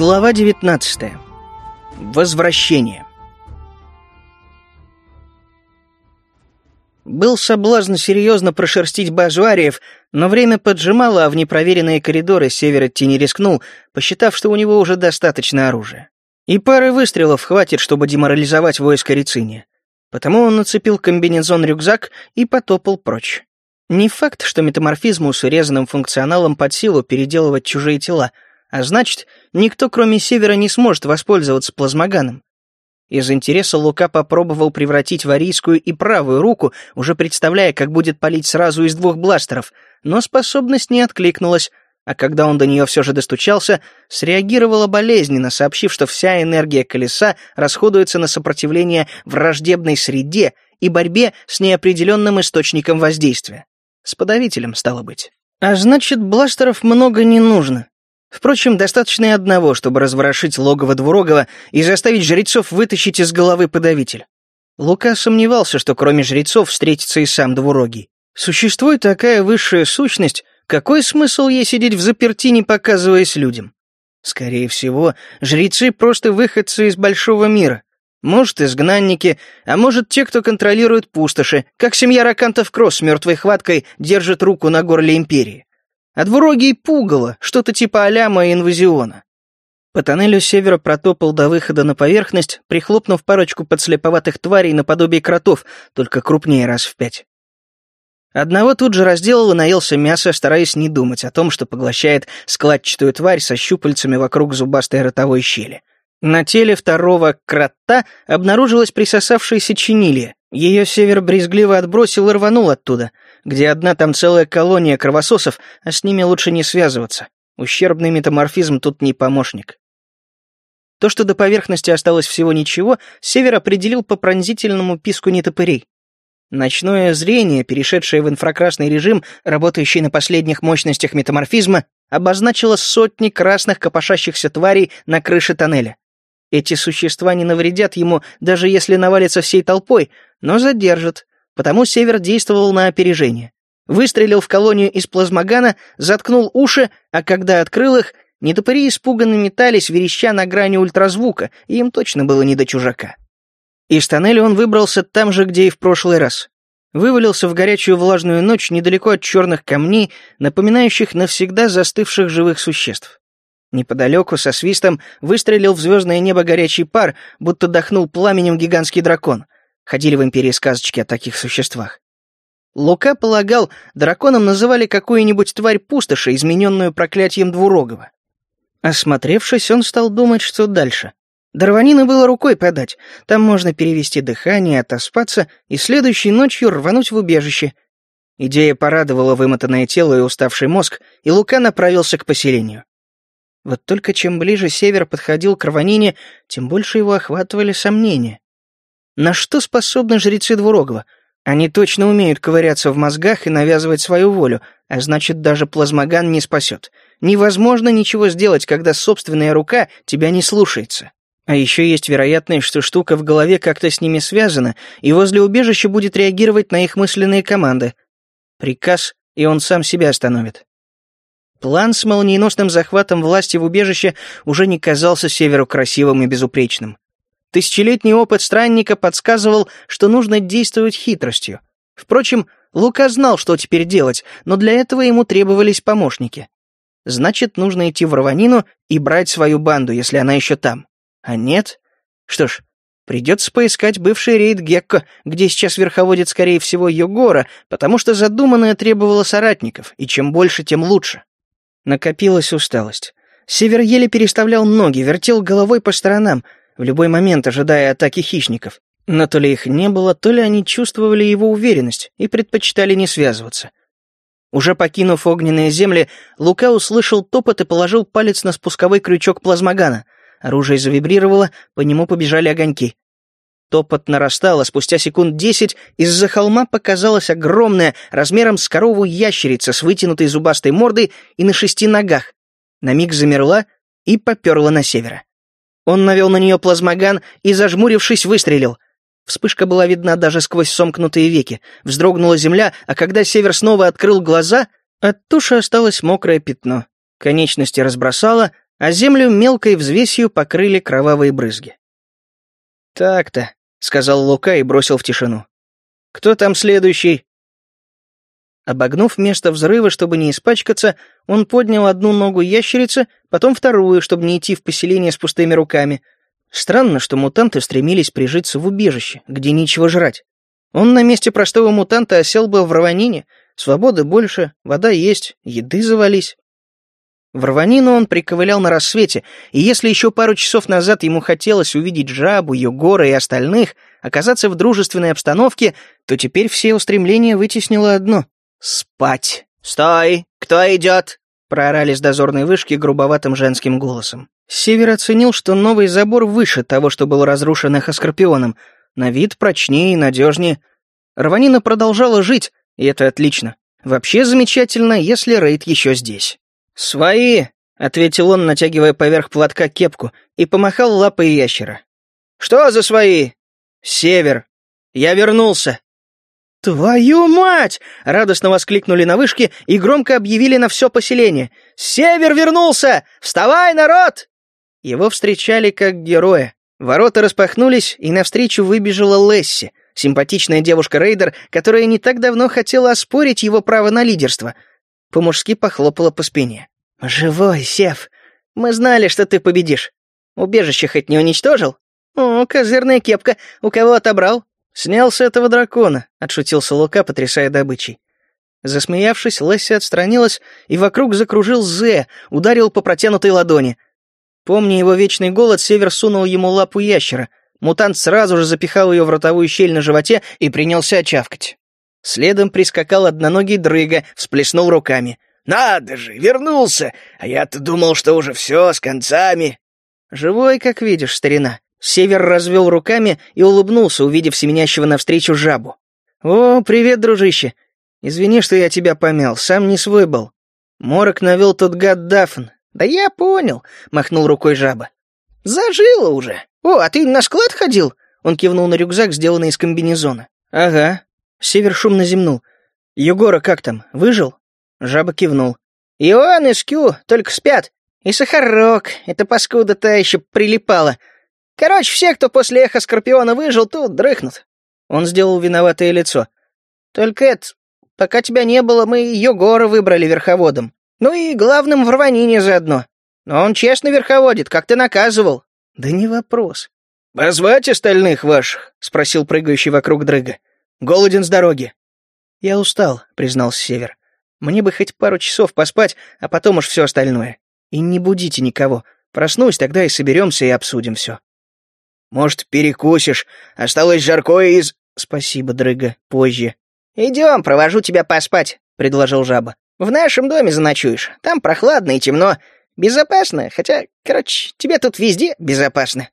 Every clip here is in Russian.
Глава 19. Возвращение. Был соблазн серьезно прошерстить базу но время поджимало, а в непроверенные коридоры север идти не рискнул, посчитав, что у него уже достаточно оружия. И пары выстрелов хватит, чтобы деморализовать войско Рициния. Потому он нацепил комбинезон-рюкзак и потопал прочь. Не факт, что метаморфизму с урезанным функционалом под силу переделывать чужие тела — а значит, никто, кроме Севера, не сможет воспользоваться плазмоганом. Из интереса Лука попробовал превратить варийскую и правую руку, уже представляя, как будет палить сразу из двух бластеров, но способность не откликнулась, а когда он до нее все же достучался, среагировала болезненно, сообщив, что вся энергия колеса расходуется на сопротивление враждебной среде и борьбе с неопределенным источником воздействия. С подавителем, стало быть. А значит, бластеров много не нужно. Впрочем, достаточно и одного, чтобы разворошить логово Двурогова и заставить жрецов вытащить из головы подавитель. Лука сомневался, что кроме жрецов встретится и сам Двурогий. Существует такая высшая сущность, какой смысл ей сидеть в заперти, не показываясь людям? Скорее всего, жрецы просто выходцы из большого мира. Может, изгнанники, а может, те, кто контролирует пустоши, как семья Ракантов Кросс с мертвой хваткой держит руку на горле Империи а двурогий пугало, что-то типа аляма и инвазиона. По тоннелю севера протопал до выхода на поверхность, прихлопнув парочку подслеповатых тварей наподобие кротов, только крупнее раз в пять. Одного тут же разделал и наелся мяса, стараясь не думать о том, что поглощает складчатую тварь со щупальцами вокруг зубастой ротовой щели. На теле второго крота обнаружилась присосавшаяся чинилия. Ее север брезгливо отбросил и рванул оттуда — где одна там целая колония кровососов, а с ними лучше не связываться. Ущербный метаморфизм тут не помощник. То, что до поверхности осталось всего ничего, Север определил по пронзительному писку нетопырей. Ночное зрение, перешедшее в инфракрасный режим, работающий на последних мощностях метаморфизма, обозначило сотни красных копошащихся тварей на крыше тоннеля. Эти существа не навредят ему, даже если навалятся всей толпой, но задержат, потому Север действовал на опережение. Выстрелил в колонию из плазмогана, заткнул уши, а когда открыл их, нетопыри испуганно метались, вереща на грани ультразвука, и им точно было не до чужака. Из тоннеля он выбрался там же, где и в прошлый раз. Вывалился в горячую влажную ночь недалеко от черных камней, напоминающих навсегда застывших живых существ. Неподалеку со свистом выстрелил в звездное небо горячий пар, будто дохнул пламенем гигантский дракон — Ходили в империи сказочки о таких существах. Лука полагал, драконом называли какую-нибудь тварь пустоши, измененную проклятием двурогого. Осмотревшись, он стал думать, что дальше. Дарванина было рукой подать. Там можно перевести дыхание, отоспаться и следующей ночью рвануть в убежище. Идея порадовала вымотанное тело и уставший мозг, и Лука направился к поселению. Вот только чем ближе север подходил к рванине, тем больше его охватывали сомнения. На что способны жрецы Двурогова? Они точно умеют ковыряться в мозгах и навязывать свою волю, а значит, даже плазмоган не спасет. Невозможно ничего сделать, когда собственная рука тебя не слушается. А еще есть вероятность, что штука в голове как-то с ними связана, и возле убежища будет реагировать на их мысленные команды. Приказ, и он сам себя остановит. План с молниеносным захватом власти в убежище уже не казался Северу красивым и безупречным. Тысячелетний опыт странника подсказывал, что нужно действовать хитростью. Впрочем, Лука знал, что теперь делать, но для этого ему требовались помощники. Значит, нужно идти в Раванину и брать свою банду, если она еще там. А нет? Что ж, придется поискать бывший рейд Гекко, где сейчас верховодит, скорее всего, Йогора, потому что задуманное требовало соратников, и чем больше, тем лучше. Накопилась усталость. Север еле переставлял ноги, вертел головой по сторонам — в любой момент ожидая атаки хищников. Но то ли их не было, то ли они чувствовали его уверенность и предпочитали не связываться. Уже покинув огненные земли, Лука услышал топот и положил палец на спусковой крючок плазмогана. Оружие завибрировало, по нему побежали огоньки. Топот нарастал, а спустя секунд десять из-за холма показалась огромная, размером с корову ящерица с вытянутой зубастой мордой и на шести ногах. На миг замерла и поперла на севера. Он навел на нее плазмоган и, зажмурившись, выстрелил. Вспышка была видна даже сквозь сомкнутые веки. Вздрогнула земля, а когда Север снова открыл глаза, от туши осталось мокрое пятно. Конечности разбросало, а землю мелкой взвесью покрыли кровавые брызги. «Так-то», — сказал Лука и бросил в тишину. «Кто там следующий?» Обогнув место взрыва, чтобы не испачкаться, он поднял одну ногу ящерицы, потом вторую, чтобы не идти в поселение с пустыми руками. Странно, что мутанты стремились прижиться в убежище, где нечего жрать. Он на месте простого мутанта осел бы в равнине, свободы больше, вода есть, еды завались. В рванину он приковылял на рассвете, и если еще пару часов назад ему хотелось увидеть жабу, Югора и остальных, оказаться в дружественной обстановке, то теперь все устремления вытеснило одно — спать. «Стой! Кто идет?» — проорали с дозорной вышки грубоватым женским голосом. Север оценил, что новый забор выше того, что был разрушен эхоскорпионом, на вид прочнее и надежнее. Рванина продолжала жить, и это отлично. Вообще замечательно, если рейд еще здесь. «Свои!» — ответил он, натягивая поверх платка кепку, и помахал лапой ящера. «Что за свои?» «Север. Я вернулся». «Твою мать!» — радостно воскликнули на вышке и громко объявили на все поселение. «Север вернулся! Вставай, народ!» Его встречали как героя. Ворота распахнулись, и навстречу выбежала Лесси, симпатичная девушка-рейдер, которая не так давно хотела оспорить его право на лидерство — по-мужски похлопала по спине. «Живой, Сев! Мы знали, что ты победишь. Убежище хоть не уничтожил? О, козырная кепка. У кого отобрал?» «Снял с этого дракона», — отшутился Лука, потрясая добычей. Засмеявшись, Лесси отстранилась, и вокруг закружил Зе, ударил по протянутой ладони. Помня его вечный голод, Север сунул ему лапу ящера. Мутант сразу же запихал ее в ротовую щель на животе и принялся чавкать. Следом прискакал одноногий дрыга, всплеснул руками. «Надо же, вернулся! А я-то думал, что уже все, с концами!» «Живой, как видишь, старина!» Север развел руками и улыбнулся, увидев семенящего навстречу жабу. «О, привет, дружище! Извини, что я тебя помял, сам не свой был. Морок навел тот гад Дафн. Да я понял!» — махнул рукой жаба. «Зажило уже! О, а ты на склад ходил?» Он кивнул на рюкзак, сделанный из комбинезона. «Ага, Север шумно зевнул. «Егора как там, выжил?» Жаба кивнул. «И и Скю, только спят. И Сахарок, эта паскуда та еще прилипала. Короче, все, кто после эхо Скорпиона выжил, тут дрыхнут». Он сделал виноватое лицо. «Только это, пока тебя не было, мы Егора выбрали верховодом. Ну и главным в рванине заодно. Но он честно верховодит, как ты наказывал». «Да не вопрос». «Позвать остальных ваших?» — спросил прыгающий вокруг дрыга. Голоден с дороги». «Я устал», — признался Север. «Мне бы хоть пару часов поспать, а потом уж все остальное. И не будите никого. Проснусь, тогда и соберемся и обсудим все». «Может, перекусишь? Осталось жаркое из...» «Спасибо, дрыга, позже». «Идем, провожу тебя поспать», — предложил жаба. «В нашем доме заночуешь. Там прохладно и темно. Безопасно, хотя, короче, тебе тут везде безопасно».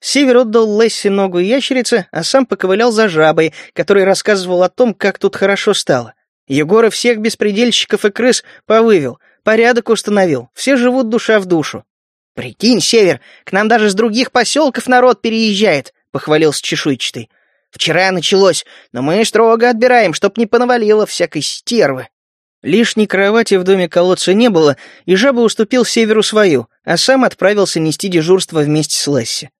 Север отдал Лесси ногу ящерицы, а сам поковылял за жабой, который рассказывал о том, как тут хорошо стало. Егора всех беспредельщиков и крыс повывел, порядок установил, все живут душа в душу. «Прикинь, Север, к нам даже с других поселков народ переезжает», — похвалился чешуйчатый. «Вчера началось, но мы строго отбираем, чтоб не понавалило всякой стервы». Лишней кровати в доме колодца не было, и жаба уступил Северу свою, а сам отправился нести дежурство вместе с Лесси.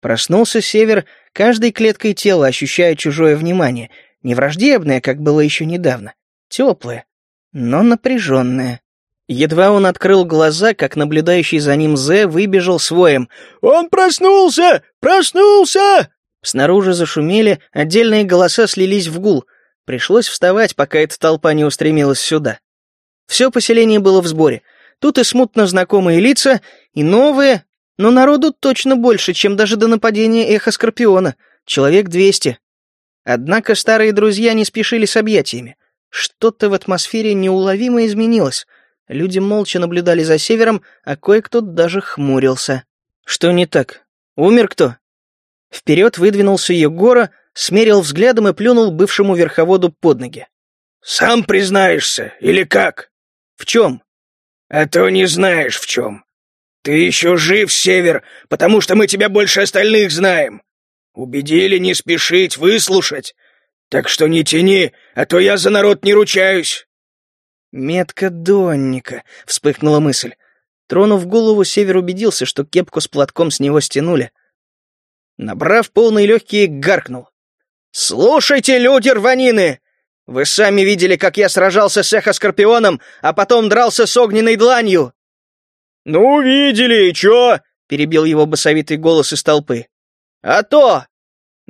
Проснулся Север, каждой клеткой тела ощущая чужое внимание, не враждебное, как было еще недавно, теплое, но напряженное. Едва он открыл глаза, как наблюдающий за ним Зе выбежал своим. «Он проснулся! Проснулся!» Снаружи зашумели, отдельные голоса слились в гул. Пришлось вставать, пока эта толпа не устремилась сюда. Все поселение было в сборе. Тут и смутно знакомые лица, и новые, но народу точно больше, чем даже до нападения эхо Скорпиона. Человек двести. Однако старые друзья не спешили с объятиями. Что-то в атмосфере неуловимо изменилось. Люди молча наблюдали за севером, а кое-кто даже хмурился. Что не так? Умер кто? Вперед выдвинулся Егора, смерил взглядом и плюнул бывшему верховоду под ноги. «Сам признаешься, или как?» «В чем?» «А то не знаешь, в чем. «Ты еще жив, Север, потому что мы тебя больше остальных знаем. Убедили не спешить, выслушать. Так что не тяни, а то я за народ не ручаюсь». «Метка Донника», — вспыхнула мысль. Тронув голову, Север убедился, что кепку с платком с него стянули. Набрав полные легкие, гаркнул. «Слушайте, люди рванины! Вы сами видели, как я сражался с эхо-скорпионом, а потом дрался с огненной дланью!» «Ну, видели, и чё?» — перебил его басовитый голос из толпы. «А то!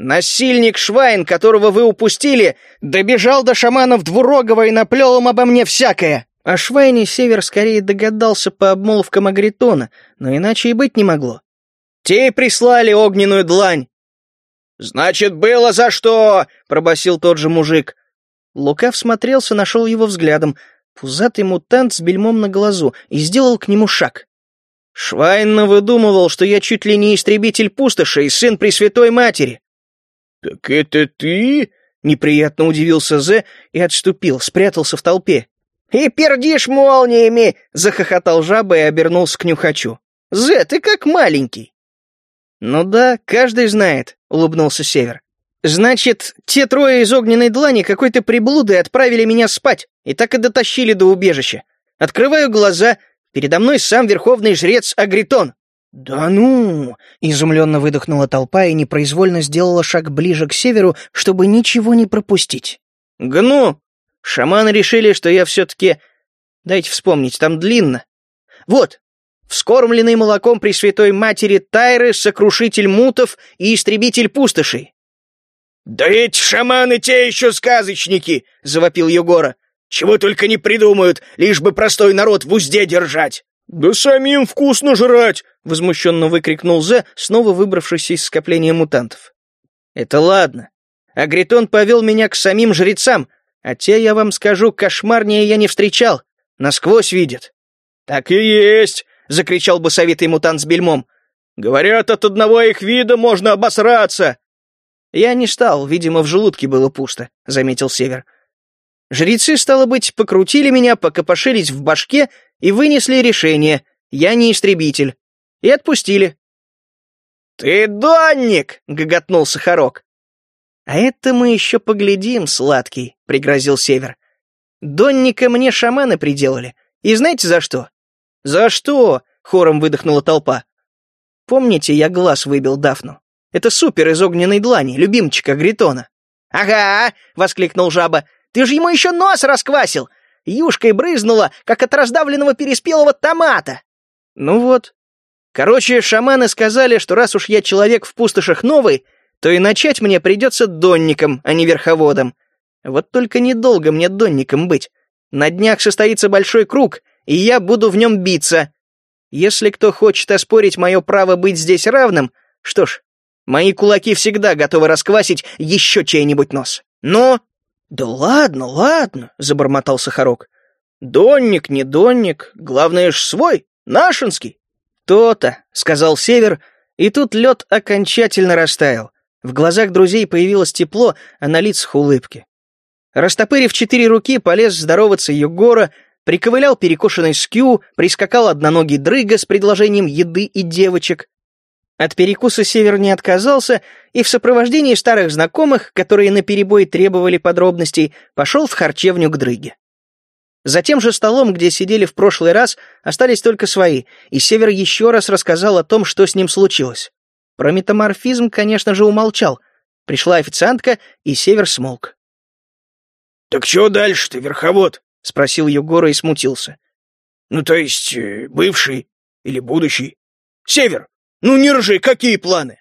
Насильник Швайн, которого вы упустили, добежал до шаманов Двурогова и наплел им обо мне всякое!» О Швайне Север скорее догадался по обмолвкам Агритона, но иначе и быть не могло. Те прислали огненную длань. «Значит, было за что!» — пробасил тот же мужик. Лука всмотрелся, нашел его взглядом. Пузатый мутант с бельмом на глазу и сделал к нему шаг. Швайн выдумывал, что я чуть ли не истребитель пустоши и сын Пресвятой Матери. «Так это ты?» — неприятно удивился Зе и отступил, спрятался в толпе. «И пердишь молниями!» — захохотал жаба и обернулся к нюхачу. «Зе, ты как маленький!» «Ну да, каждый знает», — улыбнулся Север. «Значит, те трое из огненной длани какой-то приблудой отправили меня спать и так и дотащили до убежища. Открываю глаза, передо мной сам верховный жрец Агритон». «Да ну!» — изумленно выдохнула толпа и непроизвольно сделала шаг ближе к северу, чтобы ничего не пропустить. «Гну! Шаманы решили, что я все-таки... Дайте вспомнить, там длинно. Вот, вскормленный молоком Пресвятой Матери Тайры, сокрушитель мутов и истребитель пустошей. «Да эти шаманы те еще сказочники!» — завопил Егора. «Чего только не придумают, лишь бы простой народ в узде держать!» «Да самим вкусно жрать!» — возмущенно выкрикнул Зе, снова выбравшийся из скопления мутантов. «Это ладно. Агритон повел меня к самим жрецам, а те, я вам скажу, кошмарнее я не встречал. Насквозь видят». «Так и есть!» закричал басовитый мутант с бельмом. «Говорят, от одного их вида можно обосраться!» «Я не стал, видимо, в желудке было пусто», — заметил Север. «Жрецы, стало быть, покрутили меня, покопошились в башке и вынесли решение. Я не истребитель. И отпустили». «Ты донник!» — гоготнул Сахарок. «А это мы еще поглядим, сладкий», — пригрозил Север. «Донника мне шаманы приделали. И знаете за что? «За что?» — хором выдохнула толпа. «Помните, я глаз выбил Дафну? Это супер из огненной длани, любимчика Гритона». «Ага!» — воскликнул жаба. «Ты же ему еще нос расквасил! Юшкой брызнула, как от раздавленного переспелого томата!» «Ну вот. Короче, шаманы сказали, что раз уж я человек в пустошах новый, то и начать мне придется донником, а не верховодом. Вот только недолго мне донником быть. На днях состоится большой круг, и я буду в нем биться. Если кто хочет оспорить мое право быть здесь равным, что ж, мои кулаки всегда готовы расквасить еще чей-нибудь нос. Но...» «Да ладно, ладно», — забормотал Сахарок. «Донник, не донник, главное ж свой, нашинский». «То-то», — сказал Север, и тут лед окончательно растаял. В глазах друзей появилось тепло, а на лицах улыбки. Растопырив четыре руки, полез здороваться Егора, приковылял перекошенный скью, прискакал одноногий дрыга с предложением еды и девочек. От перекуса Север не отказался и в сопровождении старых знакомых, которые наперебой требовали подробностей, пошел в харчевню к дрыге. За тем же столом, где сидели в прошлый раз, остались только свои, и Север еще раз рассказал о том, что с ним случилось. Про метаморфизм, конечно же, умолчал. Пришла официантка, и Север смолк. «Так что дальше-то, верховод?» — спросил Егора и смутился. «Ну, то есть, э, бывший или будущий? Север, ну не ржи, какие планы?»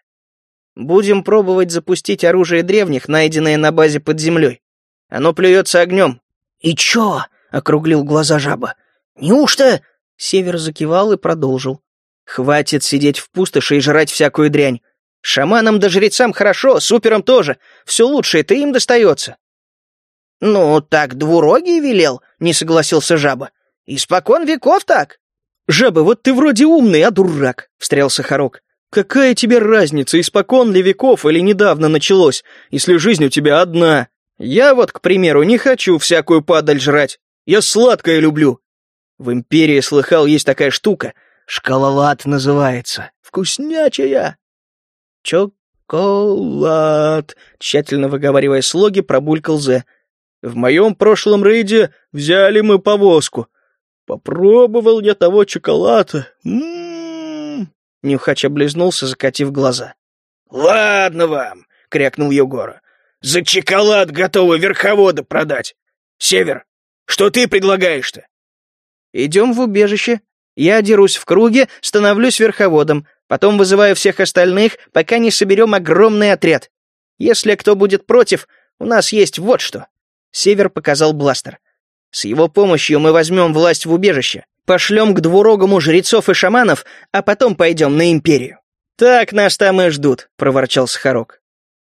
«Будем пробовать запустить оружие древних, найденное на базе под землей. Оно плюется огнем». «И чё?» — округлил глаза жаба. «Неужто?» — Север закивал и продолжил. «Хватит сидеть в пустоши и жрать всякую дрянь. Шаманам да жрецам хорошо, суперам тоже. Все лучшее ты им достается. «Ну, так двурогий велел», — не согласился жаба. «Испокон веков так». «Жаба, вот ты вроде умный, а дурак», — встрял Сахарок. «Какая тебе разница, испокон ли веков или недавно началось, если жизнь у тебя одна? Я вот, к примеру, не хочу всякую падаль жрать. Я сладкое люблю. В Империи, слыхал, есть такая штука. Шкалолад называется. Вкуснячая». «Чоколад», — тщательно выговаривая слоги, пробулькал Зе. В моем прошлом рейде взяли мы повозку. Попробовал я того чоколада. М-м-м. Нюхач облизнулся, закатив глаза. «Ладно вам!» — крякнул Егора. «За чоколад готовы верховода продать! Север, что ты предлагаешь-то?» «Идем в убежище. Я дерусь в круге, становлюсь верховодом, потом вызываю всех остальных, пока не соберем огромный отряд. Если кто будет против, у нас есть вот что». Север показал бластер. «С его помощью мы возьмем власть в убежище, пошлем к двурогому жрецов и шаманов, а потом пойдем на империю». «Так нас там и ждут», — проворчал Сахарок.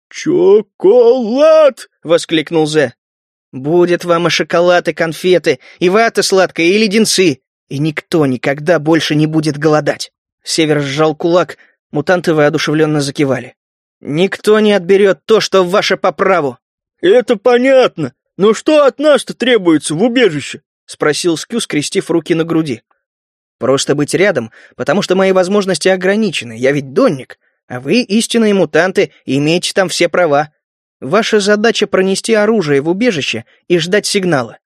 «Чоколад!» — воскликнул Зе. «Будет вам и шоколад, и конфеты, и вата сладкая, и леденцы, и никто никогда больше не будет голодать». Север сжал кулак, мутанты воодушевленно закивали. «Никто не отберет то, что ваше по праву». «Это понятно, но что от нас-то требуется в убежище?» — спросил Скю, скрестив руки на груди. Просто быть рядом, потому что мои возможности ограничены, я ведь донник, а вы истинные мутанты и имеете там все права. Ваша задача пронести оружие в убежище и ждать сигнала.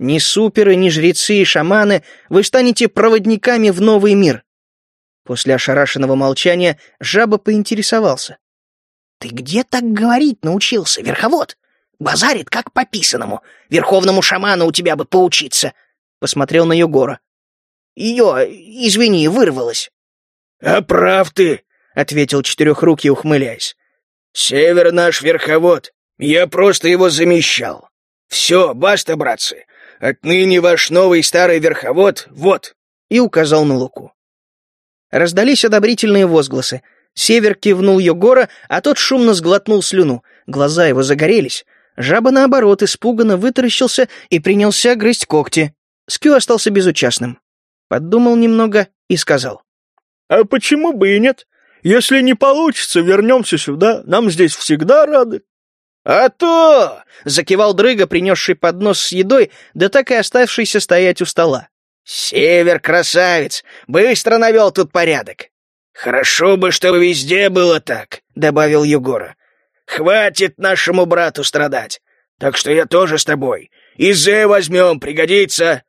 Ни суперы, ни жрецы и шаманы, вы станете проводниками в новый мир. После ошарашенного молчания жаба поинтересовался. «Ты где так говорить научился, верховод? Базарит как по писаному. Верховному шаману у тебя бы поучиться!» Посмотрел на Егора. Ее, извини, вырвалось». «А прав ты», — ответил Четырехрукий, ухмыляясь. «Север наш верховод. Я просто его замещал. Все, баста, братцы. Отныне ваш новый старый верховод вот». И указал на Луку. Раздались одобрительные возгласы. Север кивнул Егора, а тот шумно сглотнул слюну. Глаза его загорелись. Жаба, наоборот, испуганно вытаращился и принялся грызть когти. Скю остался безучастным подумал немного и сказал. «А почему бы и нет? Если не получится, вернемся сюда. Нам здесь всегда рады». «А то!» — закивал дрыга, принесший поднос с едой, да так и оставшийся стоять у стола. «Север красавец! Быстро навел тут порядок!» «Хорошо бы, чтобы везде было так», — добавил Егора. «Хватит нашему брату страдать. Так что я тоже с тобой. И возьмем, пригодится.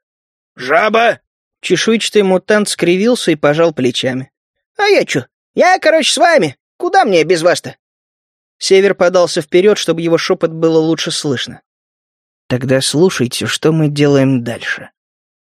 Жаба, Чешуйчатый мутант скривился и пожал плечами. «А я чё? Я, короче, с вами. Куда мне без вас-то?» Север подался вперед, чтобы его шепот было лучше слышно. «Тогда слушайте, что мы делаем дальше».